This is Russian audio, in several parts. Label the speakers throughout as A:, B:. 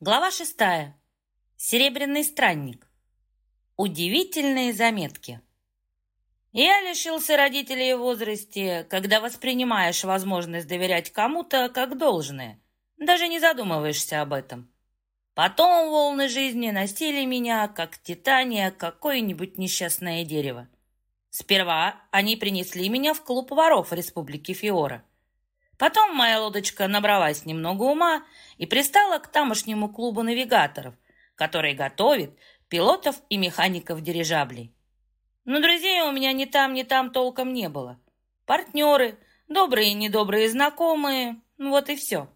A: Глава шестая. Серебряный странник. Удивительные заметки. Я лишился родителей в возрасте, когда воспринимаешь возможность доверять кому-то как должное, даже не задумываешься об этом. Потом волны жизни носили меня, как титания, какое-нибудь несчастное дерево. Сперва они принесли меня в клуб воров Республики Фиора. Потом моя лодочка набралась немного ума и пристала к тамошнему клубу навигаторов, который готовит пилотов и механиков дирижаблей. Но друзей у меня ни там, ни там толком не было. Партнеры, добрые и недобрые знакомые, вот и все.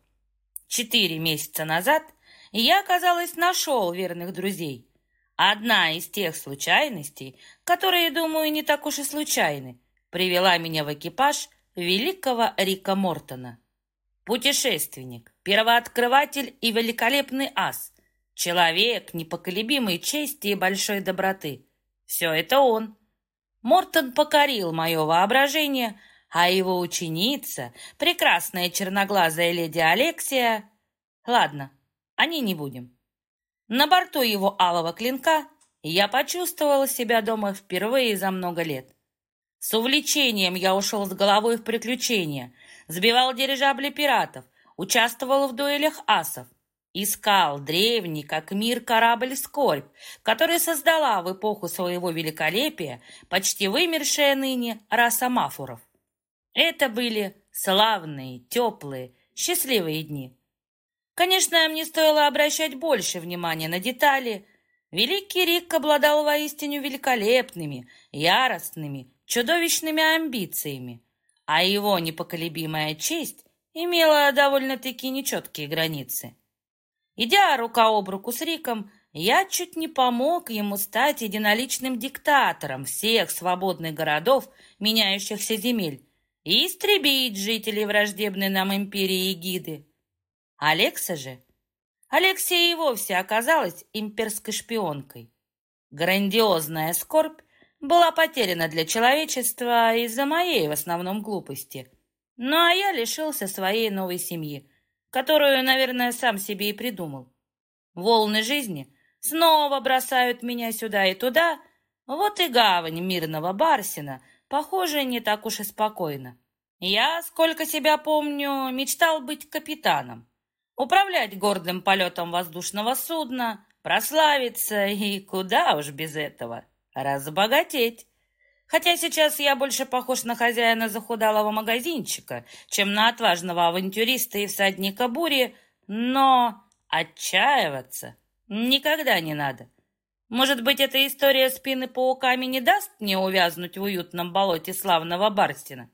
A: Четыре месяца назад я, казалось, нашел верных друзей. Одна из тех случайностей, которые, думаю, не так уж и случайны, привела меня в экипаж – великого Рика Мортона. Путешественник, первооткрыватель и великолепный ас, человек непоколебимой чести и большой доброты. Все это он. Мортон покорил мое воображение, а его ученица, прекрасная черноглазая леди Алексия... Ладно, о ней не будем. На борту его алого клинка я почувствовала себя дома впервые за много лет. С увлечением я ушел с головой в приключения, сбивал дирижабли пиратов, участвовал в дуэлях асов, искал древний, как мир, корабль «Скорбь», который создала в эпоху своего великолепия почти вымершая ныне раса мафуров. Это были славные, теплые, счастливые дни. Конечно, мне стоило обращать больше внимания на детали. Великий Рик обладал воистину великолепными, яростными, чудовищными амбициями, а его непоколебимая честь имела довольно-таки нечеткие границы. Идя рука об руку с Риком, я чуть не помог ему стать единоличным диктатором всех свободных городов, меняющихся земель, и истребить жителей враждебной нам империи Егиды. Алекса же... Алексия и вовсе оказалась имперской шпионкой. Грандиозная скорбь была потеряна для человечества из-за моей в основном глупости. Ну а я лишился своей новой семьи, которую, наверное, сам себе и придумал. Волны жизни снова бросают меня сюда и туда, вот и гавань мирного Барсина, похоже, не так уж и спокойно. Я, сколько себя помню, мечтал быть капитаном, управлять гордым полетом воздушного судна, прославиться и куда уж без этого разбогатеть. Хотя сейчас я больше похож на хозяина захудалого магазинчика, чем на отважного авантюриста и всадника бури, но отчаиваться никогда не надо. Может быть, эта история спины пауками не даст мне увязнуть в уютном болоте славного Барстина?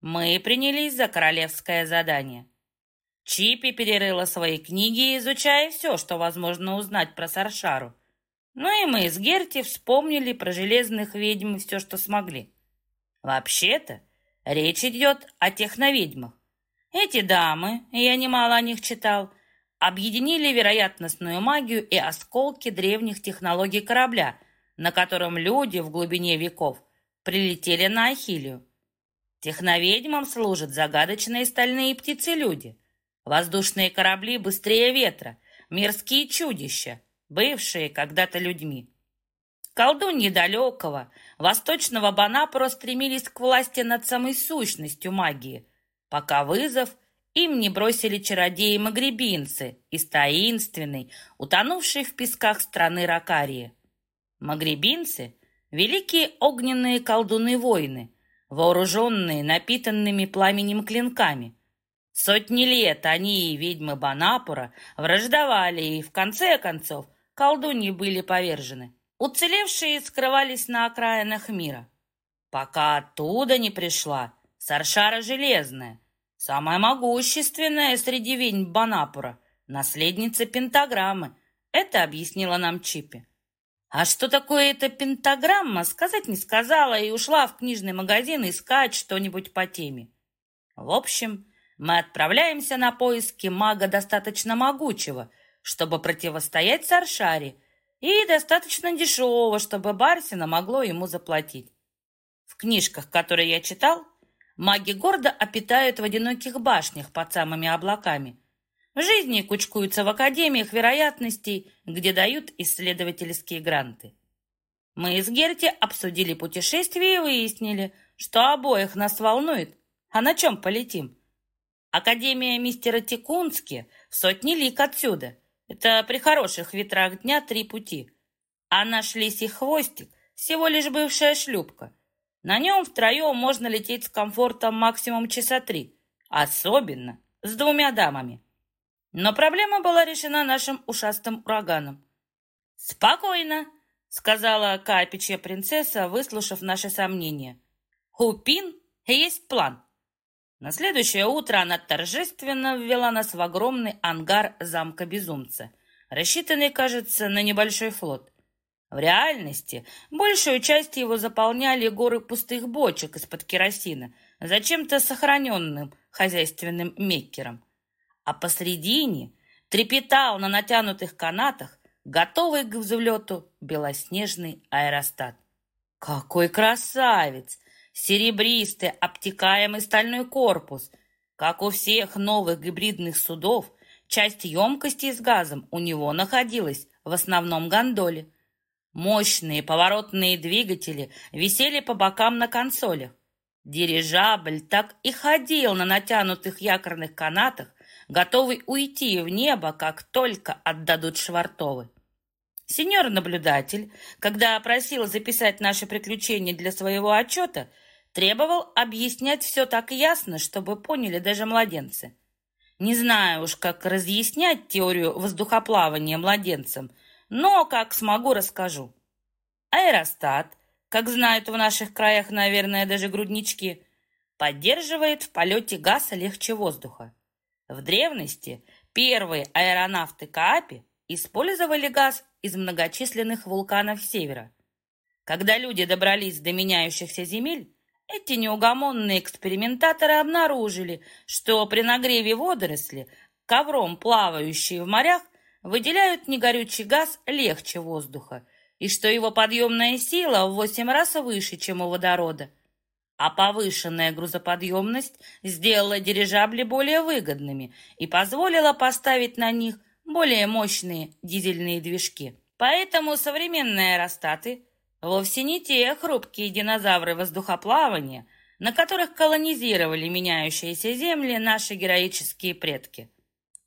A: Мы принялись за королевское задание. Чипи перерыла свои книги, изучая все, что возможно узнать про Саршару. Ну и мы с Герти вспомнили про железных ведьм все, что смогли. Вообще-то, речь идет о техноведьмах. Эти дамы, я немало о них читал, объединили вероятностную магию и осколки древних технологий корабля, на котором люди в глубине веков прилетели на Ахилию. Техноведьмам служат загадочные стальные птицы-люди, воздушные корабли быстрее ветра, мирские чудища, бывшие когда-то людьми. Колдуньи далекого, восточного Банапура стремились к власти над самой сущностью магии, пока вызов им не бросили чародеи-магребинцы из таинственной, утонувшей в песках страны Ракарии. Магребинцы — великие огненные колдуны-воины, вооруженные напитанными пламенем клинками. Сотни лет они и ведьмы Банапура враждовали и, в конце концов, колдуньи были повержены. Уцелевшие скрывались на окраинах мира. Пока оттуда не пришла Саршара Железная, самая могущественная среди ведьм Банапура, наследница пентаграммы. Это объяснила нам Чипи. А что такое эта пентаграмма, сказать не сказала и ушла в книжный магазин искать что-нибудь по теме. В общем, мы отправляемся на поиски мага достаточно могучего, чтобы противостоять Саршаре, и достаточно дешевого, чтобы Барсина могло ему заплатить. В книжках, которые я читал, маги города обитают в одиноких башнях под самыми облаками. В жизни кучкуются в академиях вероятностей, где дают исследовательские гранты. Мы с Герти обсудили путешествие и выяснили, что обоих нас волнует, а на чем полетим. Академия мистера Тикунски в сотни лик отсюда. Это при хороших ветрах дня три пути. А наш лисий хвостик всего лишь бывшая шлюпка. На нем втроем можно лететь с комфортом максимум часа три. Особенно с двумя дамами. Но проблема была решена нашим ушастым ураганом. «Спокойно», — сказала капичья принцесса, выслушав наши сомнения. «У Пин есть план». На следующее утро она торжественно ввела нас в огромный ангар замка Безумца, рассчитанный, кажется, на небольшой флот. В реальности большую часть его заполняли горы пустых бочек из-под керосина, зачем-то сохраненным хозяйственным меккером. А посредине трепетал на натянутых канатах, готовый к взлету, белоснежный аэростат. Какой красавец! Серебристый, обтекаемый стальной корпус. Как у всех новых гибридных судов, часть емкости с газом у него находилась в основном гондоле. Мощные поворотные двигатели висели по бокам на консолях. Дирижабль так и ходил на натянутых якорных канатах, готовый уйти в небо, как только отдадут швартовы. Сеньор-наблюдатель, когда просил записать наши приключения для своего отчета, требовал объяснять все так ясно, чтобы поняли даже младенцы. Не знаю уж, как разъяснять теорию воздухоплавания младенцам – но как смогу, расскажу. Аэростат, как знают в наших краях, наверное, даже груднички, поддерживает в полете газа легче воздуха. В древности первые аэронавты Каапи использовали газ из многочисленных вулканов севера. Когда люди добрались до меняющихся земель, эти неугомонные экспериментаторы обнаружили, что при нагреве водоросли, ковром плавающие в морях, выделяют негорючий газ легче воздуха, и что его подъемная сила в 8 раз выше, чем у водорода. А повышенная грузоподъемность сделала дирижабли более выгодными и позволила поставить на них более мощные дизельные движки. Поэтому современные аэростаты вовсе не те хрупкие динозавры воздухоплавания, на которых колонизировали меняющиеся земли наши героические предки.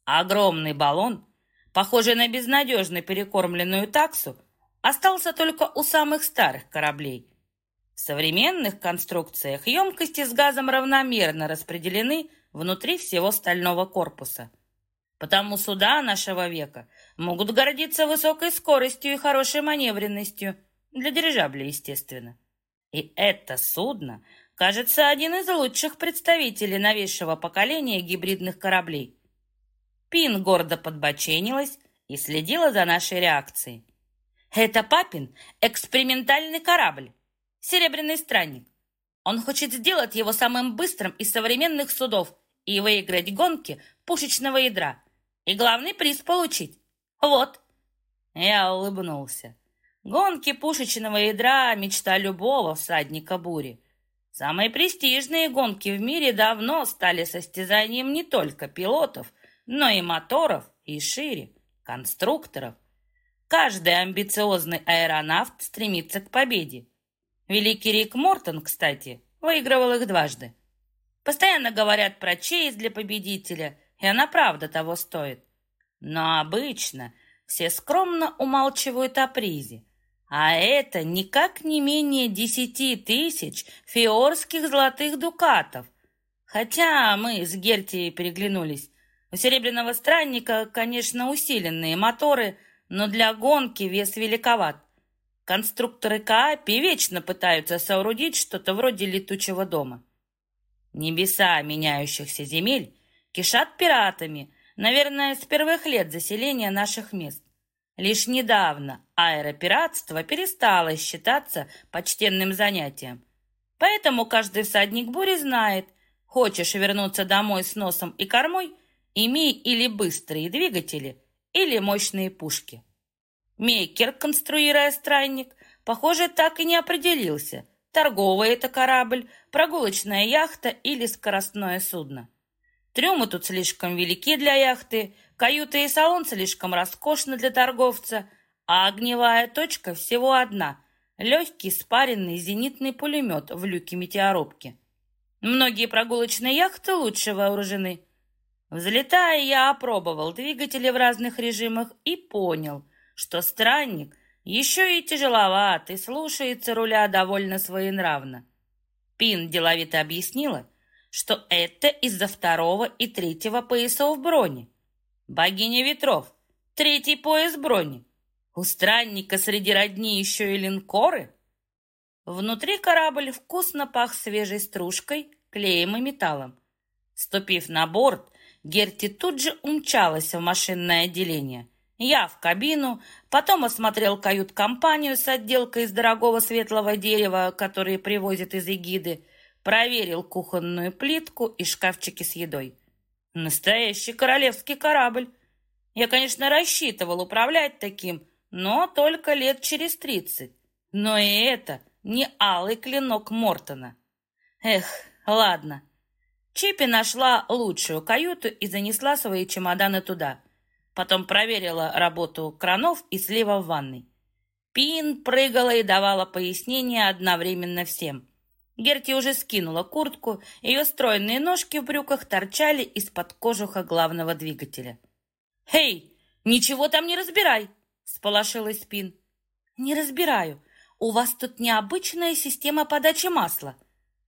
A: Огромный баллон похожий на безнадежно перекормленную таксу, остался только у самых старых кораблей. В современных конструкциях емкости с газом равномерно распределены внутри всего стального корпуса. Потому суда нашего века могут гордиться высокой скоростью и хорошей маневренностью, для дирижабля, естественно. И это судно, кажется, один из лучших представителей новейшего поколения гибридных кораблей – Пин гордо подбоченилась и следила за нашей реакцией. «Это папин экспериментальный корабль, Серебряный странник. Он хочет сделать его самым быстрым из современных судов и выиграть гонки пушечного ядра. И главный приз получить. Вот». Я улыбнулся. Гонки пушечного ядра — мечта любого всадника бури. Самые престижные гонки в мире давно стали состязанием не только пилотов, но и моторов, и шире, конструкторов. Каждый амбициозный аэронавт стремится к победе. Великий Рик Мортон, кстати, выигрывал их дважды. Постоянно говорят про честь для победителя, и она правда того стоит. Но обычно все скромно умалчивают о призе. А это никак не менее десяти тысяч фиорских золотых дукатов. Хотя мы с Герти переглянулись. У Серебряного Странника, конечно, усиленные моторы, но для гонки вес великоват. Конструкторы Каапи вечно пытаются соорудить что-то вроде летучего дома. Небеса меняющихся земель кишат пиратами, наверное, с первых лет заселения наших мест. Лишь недавно аэропиратство перестало считаться почтенным занятием. Поэтому каждый всадник бури знает, хочешь вернуться домой с носом и кормой, Имей или быстрые двигатели, или мощные пушки. Мейкер, конструируя странник, похоже, так и не определился, торговый это корабль, прогулочная яхта или скоростное судно. Трюмы тут слишком велики для яхты, каюты и салон слишком роскошны для торговца, а огневая точка всего одна — легкий спаренный зенитный пулемет в люке метеоробки. Многие прогулочные яхты лучше вооружены. Взлетая, я опробовал двигатели в разных режимах и понял, что странник еще и тяжеловат и слушается руля довольно своенравно. Пин деловито объяснила, что это из-за второго и третьего поясов брони. Богиня ветров, третий пояс брони. У странника среди родни еще и линкоры. Внутри корабль вкусно пах свежей стружкой, клеем и металлом. Ступив на борт, Герти тут же умчалась в машинное отделение. Я в кабину, потом осмотрел кают-компанию с отделкой из дорогого светлого дерева, которые привозят из Эгиды, проверил кухонную плитку и шкафчики с едой. Настоящий королевский корабль. Я, конечно, рассчитывал управлять таким, но только лет через тридцать. Но и это не алый клинок Мортона. Эх, ладно. Чипи нашла лучшую каюту и занесла свои чемоданы туда. Потом проверила работу кранов и слива в ванной. Пин прыгала и давала пояснения одновременно всем. Герти уже скинула куртку, ее стройные ножки в брюках торчали из-под кожуха главного двигателя. «Эй, ничего там не разбирай!» — сполошилась Пин. «Не разбираю. У вас тут необычная система подачи масла».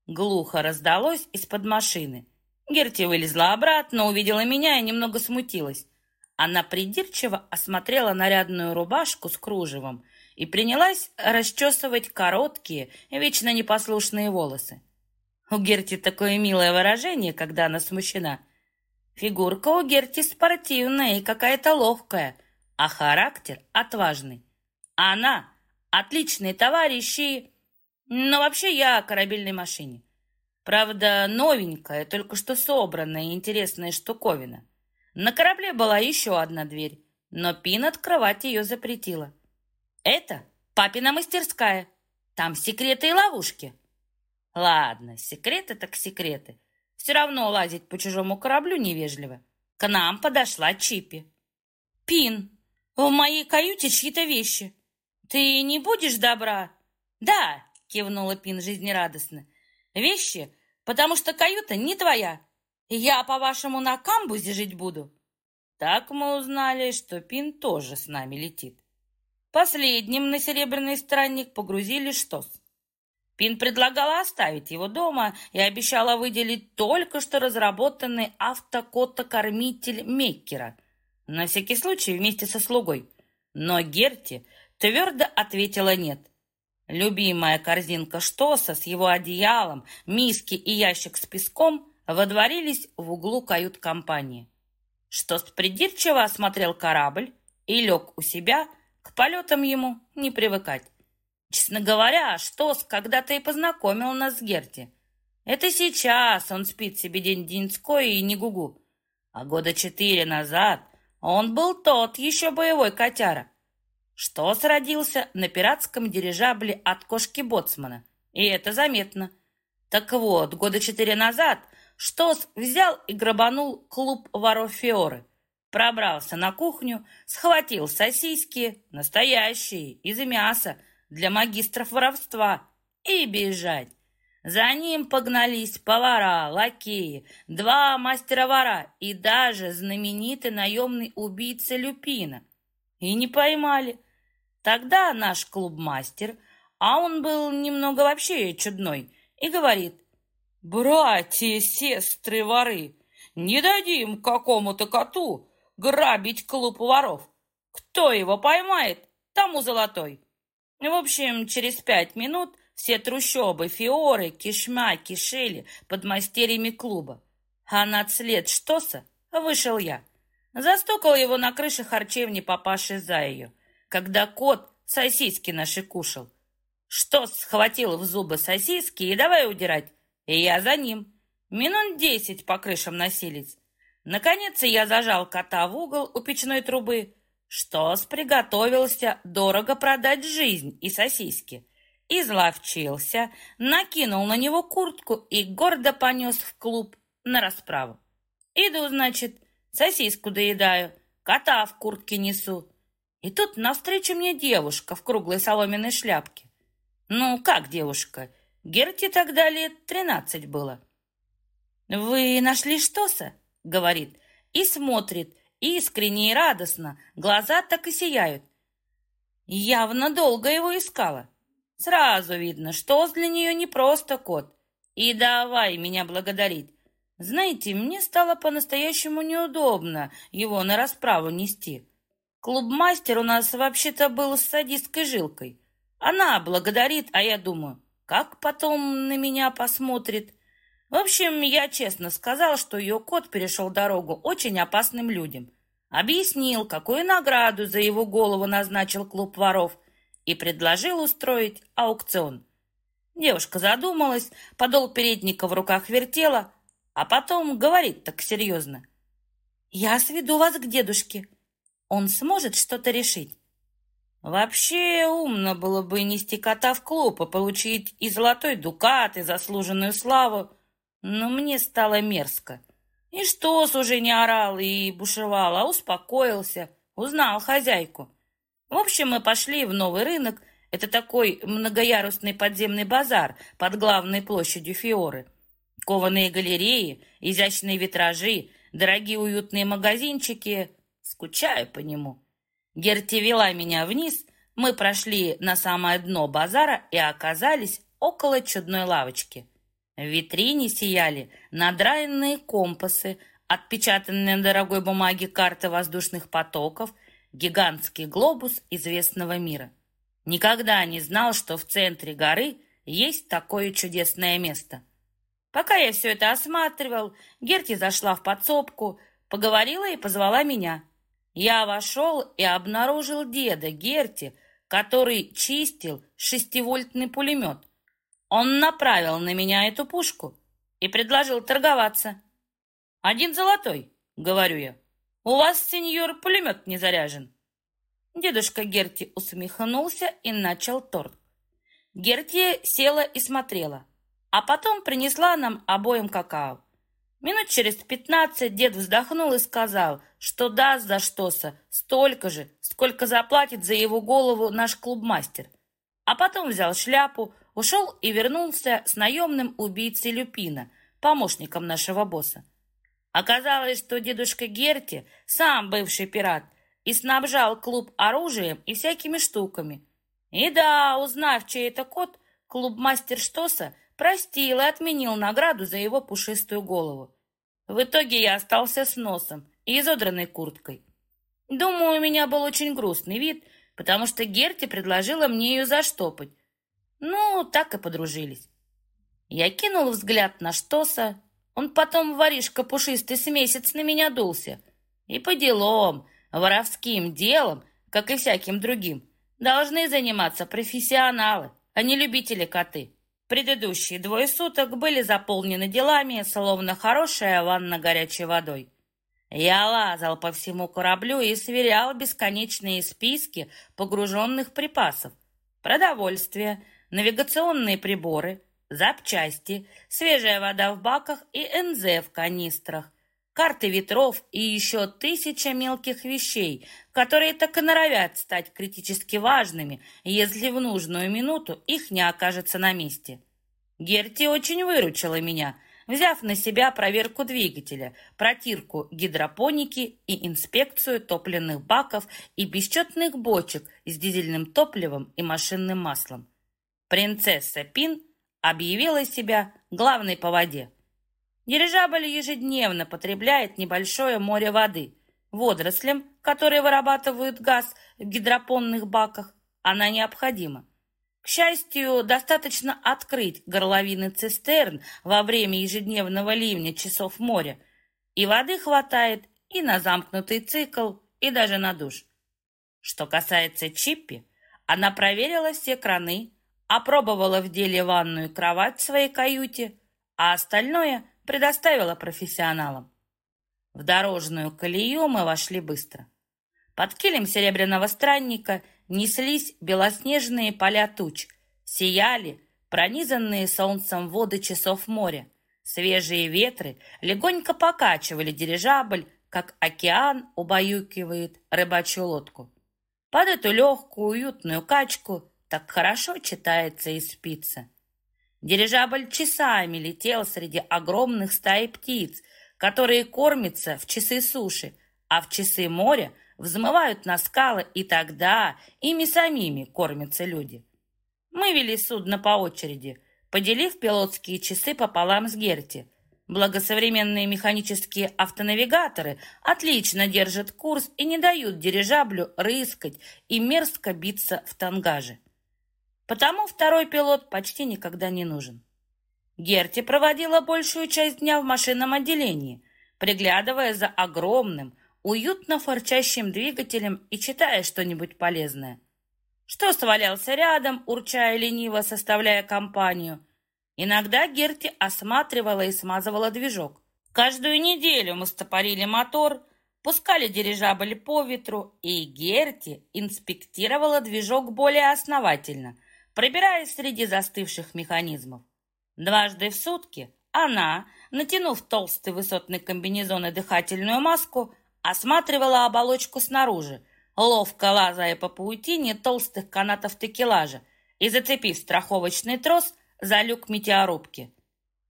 A: Глухо раздалось из-под машины. Герти вылезла обратно, увидела меня и немного смутилась. Она придирчиво осмотрела нарядную рубашку с кружевом и принялась расчесывать короткие, вечно непослушные волосы. У Герти такое милое выражение, когда она смущена. Фигурка у Герти спортивная и какая-то ловкая, а характер отважный. Она отличный товарищ и... Но вообще я о корабельной машине. Правда, новенькая, только что собранная интересная штуковина. На корабле была еще одна дверь, но Пин открывать ее запретила. Это папина мастерская. Там секреты и ловушки. Ладно, секреты так секреты. Все равно лазить по чужому кораблю невежливо. К нам подошла Чипи. Пин, в моей каюте чьи-то вещи. Ты не будешь добра? Да, кивнула Пин жизнерадостно. Вещи, потому что каюта не твоя. Я, по-вашему, на камбузе жить буду. Так мы узнали, что Пин тоже с нами летит. Последним на серебряный странник погрузили штос. Пин предлагала оставить его дома и обещала выделить только что разработанный автокотокормитель Меккера, на всякий случай вместе со слугой. Но Герти твердо ответила нет. Любимая корзинка Штоса с его одеялом, миски и ящик с песком водворились в углу кают-компании. Штос придирчиво осмотрел корабль и лег у себя, к полетам ему не привыкать. Честно говоря, Штос когда-то и познакомил нас с Герти. Это сейчас он спит себе день-деньской и не гугу. А года четыре назад он был тот еще боевой котяра. Штос родился на пиратском дирижабле от кошки Боцмана. И это заметно. Так вот, года четыре назад Штос взял и грабанул клуб воров Фиоры. Пробрался на кухню, схватил сосиски, настоящие, из мяса, для магистров воровства, и бежать. За ним погнались повара, лакеи, два мастера-вора и даже знаменитый наемный убийца Люпина. И не поймали. Тогда наш клуб-мастер, а он был немного вообще чудной, и говорит, «Братья, сестры, воры, не дадим какому-то коту грабить клуб воров. Кто его поймает, тому золотой. В общем, через пять минут все трущобы, фиоры, кишмя кишели под мастерьями клуба. А над след Штоса вышел я. Застукал его на крыше харчевни папаши за ее, когда кот сосиски наши кушал. Штос схватил в зубы сосиски и давай удирать. И я за ним. Минут десять по крышам носились. Наконец я зажал кота в угол у печной трубы. Штос приготовился дорого продать жизнь и сосиски. Изловчился, накинул на него куртку и гордо понес в клуб на расправу. Иду, значит, сосиску доедаю, кота в куртке несу. И тут навстречу мне девушка в круглой соломенной шляпке. Ну, как девушка? Герти тогда лет тринадцать было. «Вы нашли Штоса?» — говорит, и смотрит, искренне и радостно, глаза так и сияют. Явно долго его искала. Сразу видно, Штос для нее не просто кот. И давай меня благодарить. Знаете, мне стало по-настоящему неудобно его на расправу нести. Клубмастер у нас вообще-то был с садистской жилкой. Она благодарит, а я думаю, как потом на меня посмотрит. В общем, я честно сказал, что ее кот перешел дорогу очень опасным людям. Объяснил, какую награду за его голову назначил клуб воров и предложил устроить аукцион. Девушка задумалась, подол передника в руках вертела, а потом говорит так серьезно. «Я сведу вас к дедушке. Он сможет что-то решить». Вообще умно было бы нести кота в клуб и получить и золотой дукат, и заслуженную славу, но мне стало мерзко. И что с уже не орал и бушевал, а успокоился, узнал хозяйку. В общем, мы пошли в новый рынок, это такой многоярусный подземный базар под главной площадью Фиоры. Кованые галереи, изящные витражи, дорогие уютные магазинчики. Скучаю по нему. Герти вела меня вниз, мы прошли на самое дно базара и оказались около чудной лавочки. В витрине сияли надраенные компасы, отпечатанные на дорогой бумаге карты воздушных потоков, гигантский глобус известного мира. Никогда не знал, что в центре горы есть такое чудесное место – Пока я все это осматривал, Герти зашла в подсобку, поговорила и позвала меня. Я вошел и обнаружил деда Герти, который чистил шестивольтный пулемет. Он направил на меня эту пушку и предложил торговаться. «Один золотой», — говорю я. «У вас, сеньор, пулемет не заряжен». Дедушка Герти усмехнулся и начал торг. Герти села и смотрела а потом принесла нам обоим какао. Минут через пятнадцать дед вздохнул и сказал, что даст за что-то столько же, сколько заплатит за его голову наш клубмастер. А потом взял шляпу, ушел и вернулся с наемным убийцей Люпина, помощником нашего босса. Оказалось, что дедушка Герти, сам бывший пират, и снабжал клуб оружием и всякими штуками. И да, узнав, чей это кот, клубмастер Штоса простил и отменил награду за его пушистую голову. В итоге я остался с носом и изодранной курткой. Думаю, у меня был очень грустный вид, потому что Герти предложила мне ее заштопать. Ну, так и подружились. Я кинул взгляд на Штоса. Он потом, воришка пушистый, с месяц на меня дулся. И по делам, воровским делом, как и всяким другим, должны заниматься профессионалы, а не любители коты. Предыдущие двое суток были заполнены делами, словно хорошая ванна горячей водой. Я лазал по всему кораблю и сверял бесконечные списки погруженных припасов. Продовольствие, навигационные приборы, запчасти, свежая вода в баках и НЗ в канистрах, карты ветров и еще тысяча мелких вещей, которые так и норовят стать критически важными, если в нужную минуту их не окажется на месте. Герти очень выручила меня, взяв на себя проверку двигателя, протирку гидропоники и инспекцию топливных баков и бесчетных бочек с дизельным топливом и машинным маслом. Принцесса Пин объявила себя главной по воде. Дирижабль ежедневно потребляет небольшое море воды. Водорослям, которые вырабатывают газ в гидропонных баках, она необходима. К счастью, достаточно открыть горловины цистерн во время ежедневного ливня часов моря, и воды хватает и на замкнутый цикл, и даже на душ. Что касается Чиппи, она проверила все краны, опробовала в деле ванную кровать в своей каюте, а остальное предоставила профессионалам. В дорожную колею мы вошли быстро. Под килем серебряного странника неслись белоснежные поля туч, сияли пронизанные солнцем воды часов моря, Свежие ветры легонько покачивали дирижабль, как океан убаюкивает рыбачью лодку. Под эту легкую, уютную качку так хорошо читается и спится. Дирижабль часами летел среди огромных стаи птиц, которые кормятся в часы суши, а в часы моря взмывают на скалы, и тогда ими самими кормятся люди. Мы вели судно по очереди, поделив пилотские часы пополам с Герти. Благосовременные механические автонавигаторы отлично держат курс и не дают дирижаблю рыскать и мерзко биться в тангаже. Потому второй пилот почти никогда не нужен. Герти проводила большую часть дня в машинном отделении, приглядывая за огромным, уютно форчащим двигателем и читая что-нибудь полезное. Что свалялся рядом, урчая лениво, составляя компанию. Иногда Герти осматривала и смазывала движок. Каждую неделю мы стопорили мотор, пускали дирижабль по ветру, и Герти инспектировала движок более основательно, пробираясь среди застывших механизмов. Дважды в сутки она, натянув толстый высотный комбинезон и дыхательную маску, осматривала оболочку снаружи, ловко лазая по паутине толстых канатов текелажа и зацепив страховочный трос за люк метеорубки.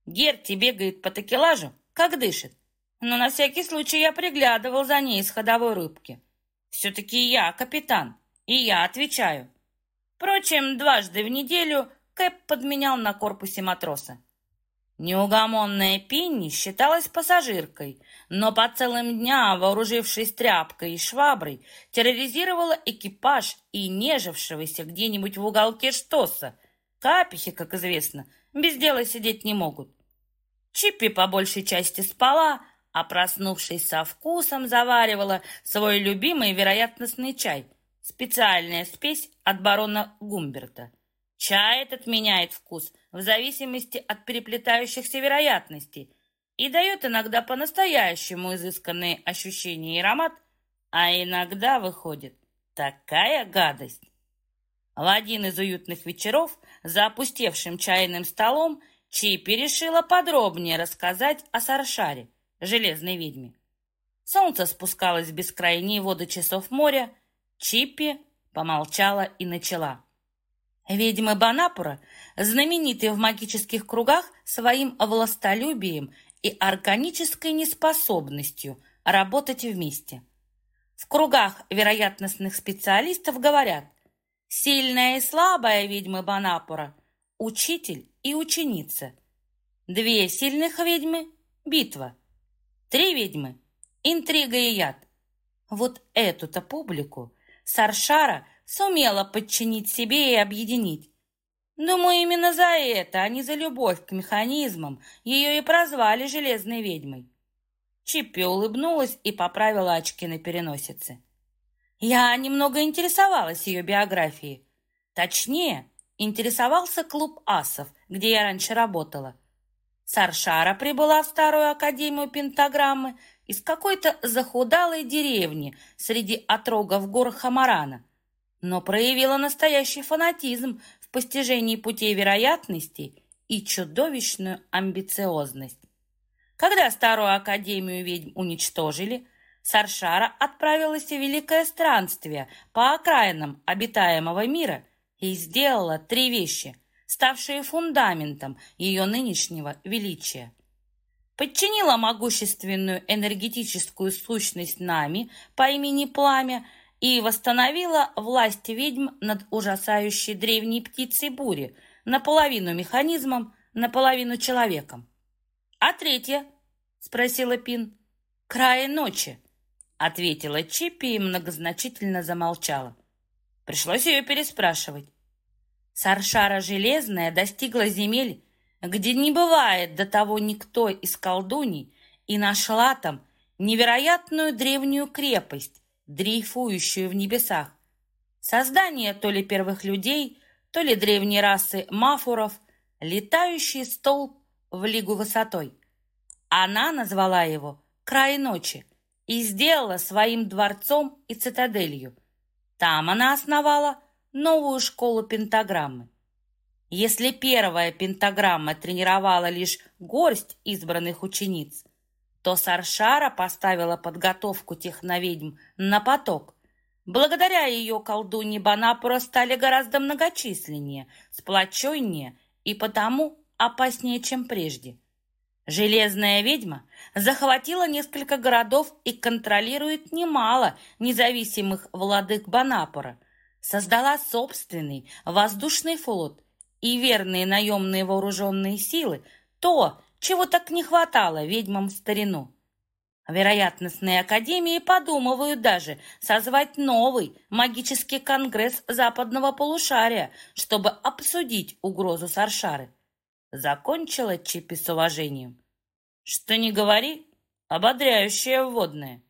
A: Герти бегает по текелажу, как дышит, но на всякий случай я приглядывал за ней из ходовой рубки. Все-таки я капитан, и я отвечаю. Впрочем, дважды в неделю Кэп подменял на корпусе матроса. Неугомонная Пинни считалась пассажиркой, но по целым дням, вооружившись тряпкой и шваброй, терроризировала экипаж и нежившегося где-нибудь в уголке штоса. Капихи, как известно, без дела сидеть не могут. Чиппи по большей части спала, а проснувшись со вкусом заваривала свой любимый вероятностный чай, специальная спесь от барона Гумберта. Чай этот меняет вкус в зависимости от переплетающихся вероятностей и дает иногда по-настоящему изысканные ощущения и аромат, а иногда выходит такая гадость. В один из уютных вечеров за опустевшим чайным столом Чипи решила подробнее рассказать о Саршаре, железной ведьме. Солнце спускалось в бескрайние воды часов моря. Чиппи помолчала и начала. Ведьмы Банапура знамениты в магических кругах своим властолюбием и органической неспособностью работать вместе. В кругах вероятностных специалистов говорят «сильная и слабая ведьмы Банапура, учитель и ученица». Две сильных ведьмы – битва. Три ведьмы – интрига и яд. Вот эту-то публику Саршара сумела подчинить себе и объединить. Думаю, именно за это, а не за любовь к механизмам, ее и прозвали Железной ведьмой. Чиппи улыбнулась и поправила очки на переносице. Я немного интересовалась ее биографией. Точнее, интересовался клуб асов, где я раньше работала. Саршара прибыла в старую академию пентаграммы из какой-то захудалой деревни среди отрогов гор Хамарана – но проявила настоящий фанатизм в постижении путей вероятностей и чудовищную амбициозность. Когда старую академию ведьм уничтожили, Саршара отправилась в великое странствие по окраинам обитаемого мира и сделала три вещи, ставшие фундаментом ее нынешнего величия. Подчинила могущественную энергетическую сущность нами по имени Пламя – и восстановила власть ведьм над ужасающей древней птицей бури, наполовину механизмом, наполовину человеком. «А третье?» — спросила Пин. «Край ночи», — ответила Чиппи и многозначительно замолчала. Пришлось ее переспрашивать. Саршара Железная достигла земель, где не бывает до того никто из колдуний, и нашла там невероятную древнюю крепость, дрейфующую в небесах. Создание то ли первых людей, то ли древней расы мафуров, летающий столб в лигу высотой. Она назвала его «Край ночи» и сделала своим дворцом и цитаделью. Там она основала новую школу пентаграммы. Если первая пентаграмма тренировала лишь горсть избранных учениц, то Саршара поставила подготовку техноведьм на поток. Благодаря ее колдуньи Банапура стали гораздо многочисленнее, сплоченнее и потому опаснее, чем прежде. Железная ведьма захватила несколько городов и контролирует немало независимых владык Банапура, создала собственный воздушный флот и верные наемные вооруженные силы – то, чего так не хватало ведьмам в старину. Вероятностные академии подумывают даже созвать новый магический конгресс западного полушария, чтобы обсудить угрозу Саршары. Закончила Чипи с уважением. Что не говори, ободряющее вводное.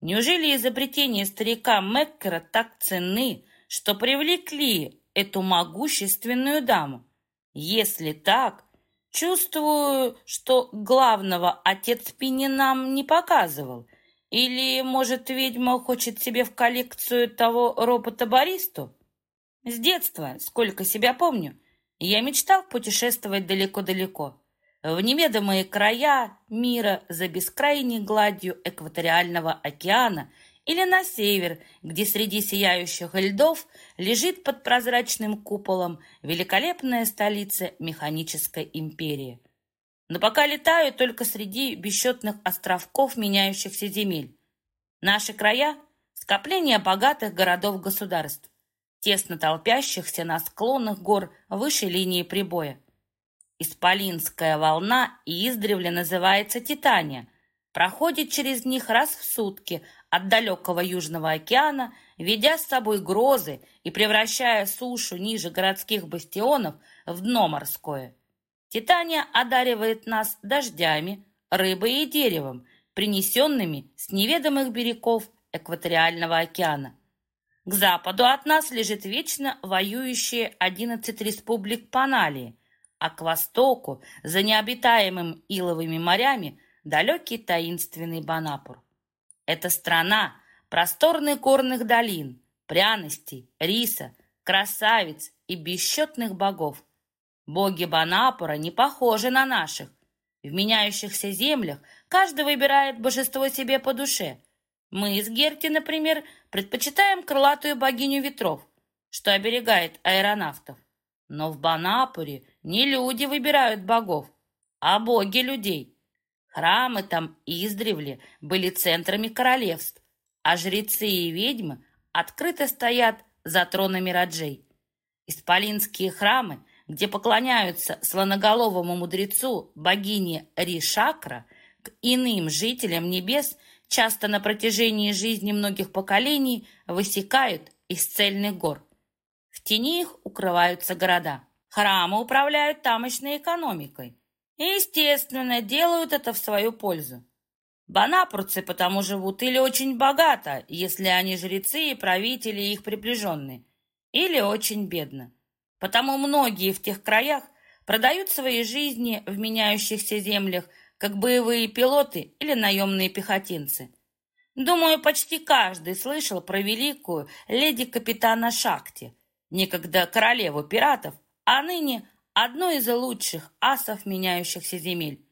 A: Неужели изобретения старика Меккера так ценны, что привлекли эту могущественную даму? Если так, чувствую, что главного отец Пини нам не показывал. Или, может, ведьма хочет себе в коллекцию того робота-баристу? С детства, сколько себя помню, я мечтал путешествовать далеко-далеко, в неведомые края мира за бескрайней гладью экваториального океана или на север, где среди сияющих льдов лежит под прозрачным куполом великолепная столица механической империи. Но пока летаю только среди бесчетных островков меняющихся земель. Наши края — скопление богатых городов-государств тесно толпящихся на склонах гор выше линии прибоя. Исполинская волна издревле называется Титания, проходит через них раз в сутки от далекого Южного океана, ведя с собой грозы и превращая сушу ниже городских бастионов в дно морское. Титания одаривает нас дождями, рыбой и деревом, принесенными с неведомых берегов экваториального океана. К западу от нас лежит вечно воюющие 11 республик Паналии, а к востоку, за необитаемым иловыми морями, далекий таинственный Банапур. Это страна просторных горных долин, пряностей, риса, красавиц и бесчетных богов. Боги Банапура не похожи на наших. В меняющихся землях каждый выбирает божество себе по душе – мы из Герти, например, предпочитаем крылатую богиню ветров, что оберегает аэронавтов. Но в Банапуре не люди выбирают богов, а боги людей. Храмы там издревле были центрами королевств, а жрецы и ведьмы открыто стоят за тронами раджей. Исполинские храмы, где поклоняются слоноголовому мудрецу богине Ришакра, к иным жителям небес – часто на протяжении жизни многих поколений высекают из цельных гор. В тени их укрываются города. Храмы управляют тамошной экономикой. И, естественно, делают это в свою пользу. Банапурцы потому живут или очень богато, если они жрецы и правители и их приближенные, или очень бедно. Потому многие в тех краях продают свои жизни в меняющихся землях как боевые пилоты или наемные пехотинцы. Думаю, почти каждый слышал про великую леди-капитана Шакти, некогда королеву пиратов, а ныне одну из лучших асов меняющихся земель.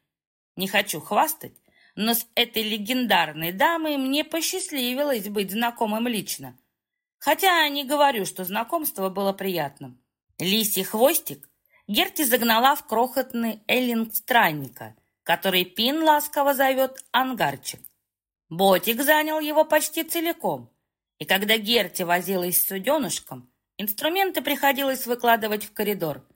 A: Не хочу хвастать, но с этой легендарной дамой мне посчастливилось быть знакомым лично. Хотя не говорю, что знакомство было приятным. Лисий хвостик Герти загнала в крохотный эллинг странника – который Пин ласково зовет ангарчик. Ботик занял его почти целиком, и когда Герти возилась с суденышком, инструменты приходилось выкладывать в коридор.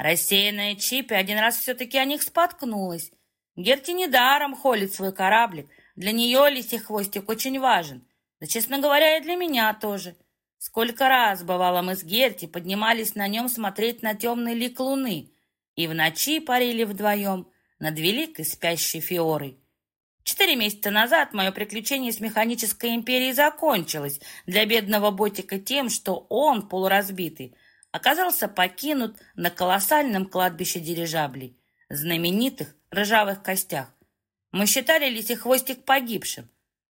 A: Рассеянная Чипи один раз все-таки о них споткнулась. Герти недаром холит свой кораблик, для нее лисий хвостик очень важен, да, честно говоря, и для меня тоже. Сколько раз, бывало, мы с Герти поднимались на нем смотреть на темный лик луны, и в ночи парили вдвоем, над великой спящей Фиорой. Четыре месяца назад мое приключение с механической империей закончилось для бедного Ботика тем, что он, полуразбитый, оказался покинут на колоссальном кладбище дирижаблей, знаменитых ржавых костях. Мы считали Лисихвостик погибшим,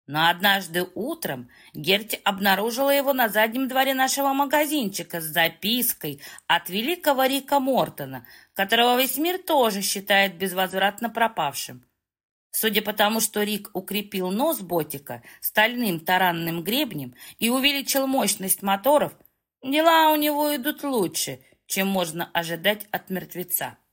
A: Но однажды утром Герти обнаружила его на заднем дворе нашего магазинчика с запиской от великого Рика Мортона, которого весь мир тоже считает безвозвратно пропавшим. Судя по тому, что Рик укрепил нос ботика стальным таранным гребнем и увеличил мощность моторов, дела у него идут лучше, чем можно ожидать от мертвеца.